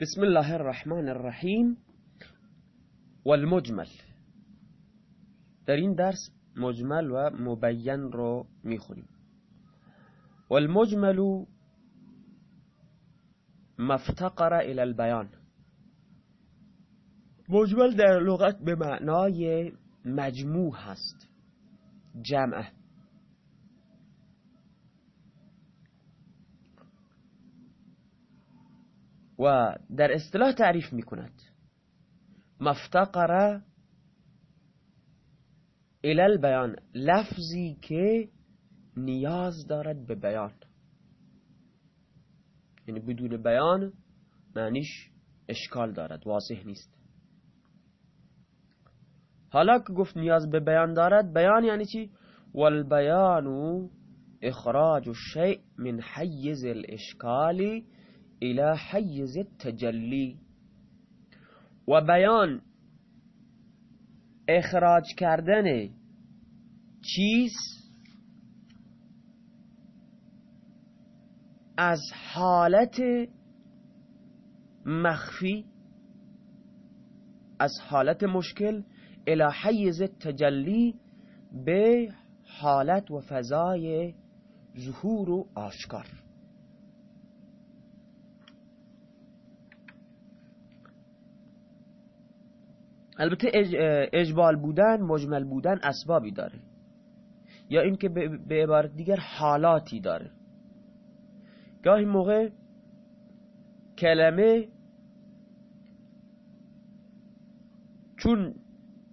بسم الله الرحمن الرحیم والمجمل. در این درس مجمل و مبین رو می‌خونیم. والمجمل مفتقر الى البیان. مجمل در لغت به معنای مجموع هست. جمعه و در اصطلاح تعریف می کند مفتقر الى البیان لفظی که نیاز دارد به بیان. یعنی بدون بیان معنیش اشکال دارد واضح نیست. حالا که گفت نیاز به بیان دارد بیان یعنی چی؟ والبیان اخراج الشیء من حیز الاشکال الى حیز التجلی و بیان اخراج کردن چیز از حالت مخفی از حالت مشکل الى حیز تجلی به حالت و فضای ظهور و آشکار. البته اجبال بودن مجمل بودن اسبابی داره. یا اینکه به عبارت دیگر حالاتی داره. گاهی موقع کلمه چون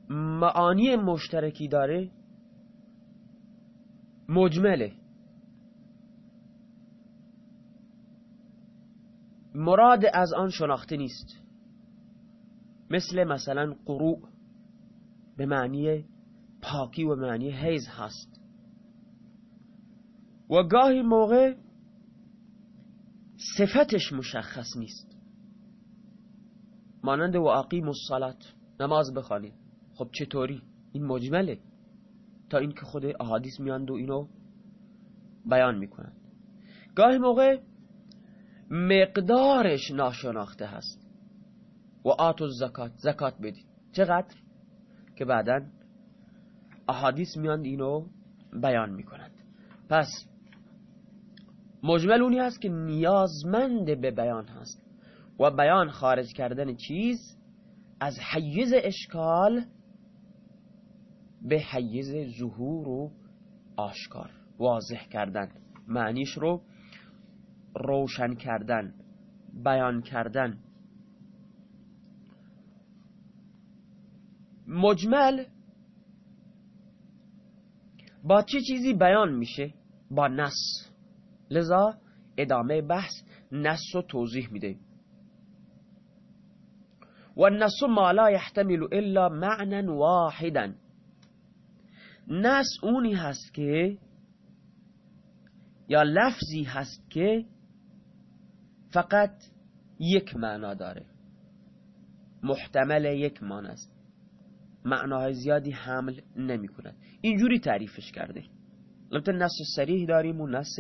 معانی مشترکی داره مجمله. مراد از آن شناخته نیست. مثل مثلا قروع به معنی پاکی و معنی حیز هست. و گاهی موقع صفتش مشخص نیست. مانند و اقیم الصلات نماز بخوانید خب چطوری؟ این مجمله. تا اینکه خود احادیث میاند و اینو بیان می‌کنند. گاهی موقع مقدارش ناشناخته هست. و آتو زکات زکات بدید چقدر؟ که بعدا احادیث میاند اینو بیان می‌کنند پس مجمل اونی هست که نیازمند به بیان هست. و بیان خارج کردن چیز از حیز اشکال به حیز ظهور و آشکار. واضح کردن. معنیش رو روشن کردن بیان کردن. مجمل با چه چیزی بیان میشه؟ با نص. لذا ادامه بحث نص رو توضیح میده. و النص ما لا يحتمل الا معنى واحدا. نص اونی هست که یا لفظی هست که فقط یک معنا داره. محتمل یک معنی است. معناهای زیادی حمل نمی کند. اینجوری تعریفش کرده. البته نص سریح داریم و نص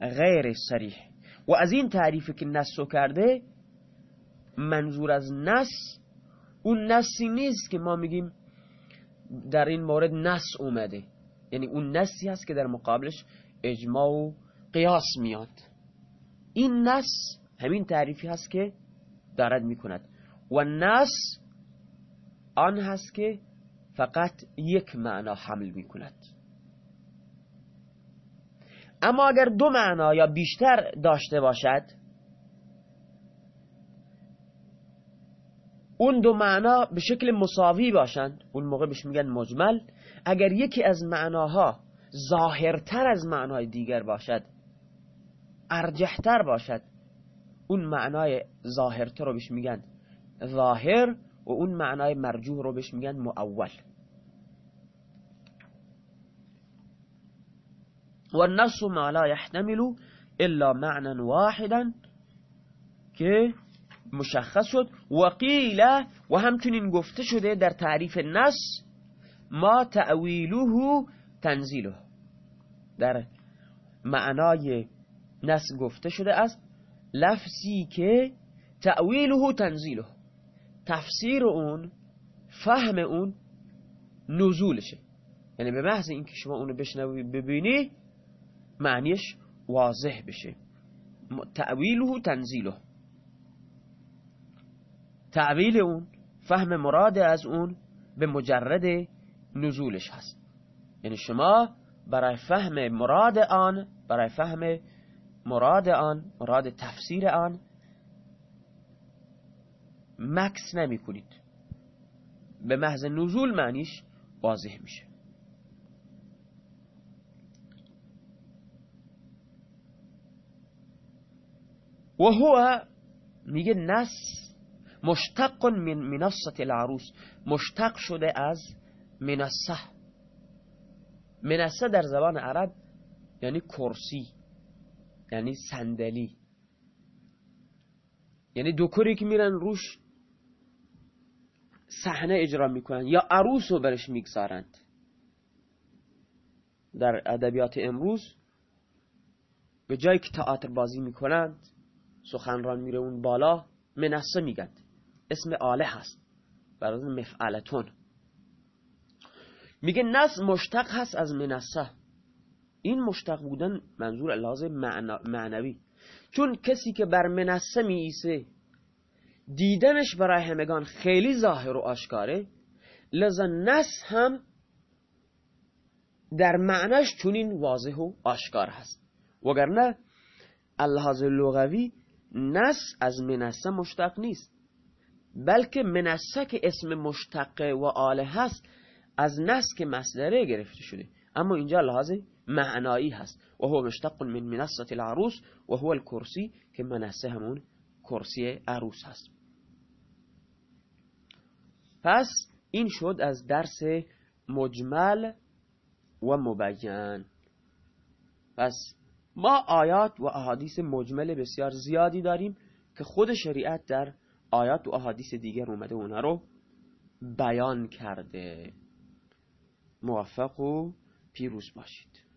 غیر سریح و از این تعریفی که نص کرده منظور از نص اون نصی نیست که ما میگیم در این مورد نص اومده. یعنی اون نصی هست که در مقابلش اجماع و قیاس میاد. این نص همین تعریفی هست که دارد می‌کند. و نص آن هست که فقط یک معنا حمل می کند اما اگر دو معنا یا بیشتر داشته باشد اون دو معنا به شکل مساوی باشند. اون موقع بهش میگن مجمل. اگر یکی از معناها ظاهرتر از معنای دیگر باشد ارجحتر باشد اون معنای ظاهرتر رو بهش میگن ظاهر. و اون معنای مرجوح رو بهش میگن معول و النص ما لا يحتمل إلا معنى واحدا که مشخص شد. و قیل و همچنین گفته شده در تعریف نص ما تأویله تنزیله. در معنای نص گفته شده است لفظی که تعویله تنزیله. تفسیر اون فهم اون نزولشه. یعنی به محض اینکه شما اونو بشنوی ببینی معنیش واضح بشه. تعویله تنزیله. تعویل اون فهم مراد از اون به مجرد نزولش هست. یعنی شما برای فهم مراد آن برای فهم مراد آن مراد تفسیر آن مکس نمی کنید به محض نزول معنیش واضح میشه. و هو میگه نس مشتق من منصة العروس. مشتق شده از منصه منصه در زبان عرب یعنی کرسی یعنی صندلی. یعنی دکوری که میرن روش صحنه اجرا می‌کنن یا عروس رو برش می‌گذارند. در ادبیات امروز به جایی که تئاتر بازی می‌کنند سخنران میره اون بالا منصه میگن اسم آله هست. برای مفعلتون. میگه نس مشتق هست از منصه. این مشتق بودن منظور لازم معنوی. چون کسی که بر منصه میایسه دیدنش برای همگان خیلی ظاهر و آشکاره. لذا نس هم در معناش چونین واضح و آشکار هست. وگرنه اللحاظ لغوی نس از منسه مشتق نیست بلکه منسه که اسم مشتق و آله هست از نس که مصدره گرفته شده. اما اینجا لحاظ معنایی هست. و هو مشتق من منصة العروس و هو الکرسی که منسه همون کرسی عروس هست. پس این شد از درس مجمل و مبین. پس ما آیات و احادیث مجمل بسیار زیادی داریم که خود شریعت در آیات و احادیث دیگر اومده اونها رو بیان کرده. موفق و پیروز باشید.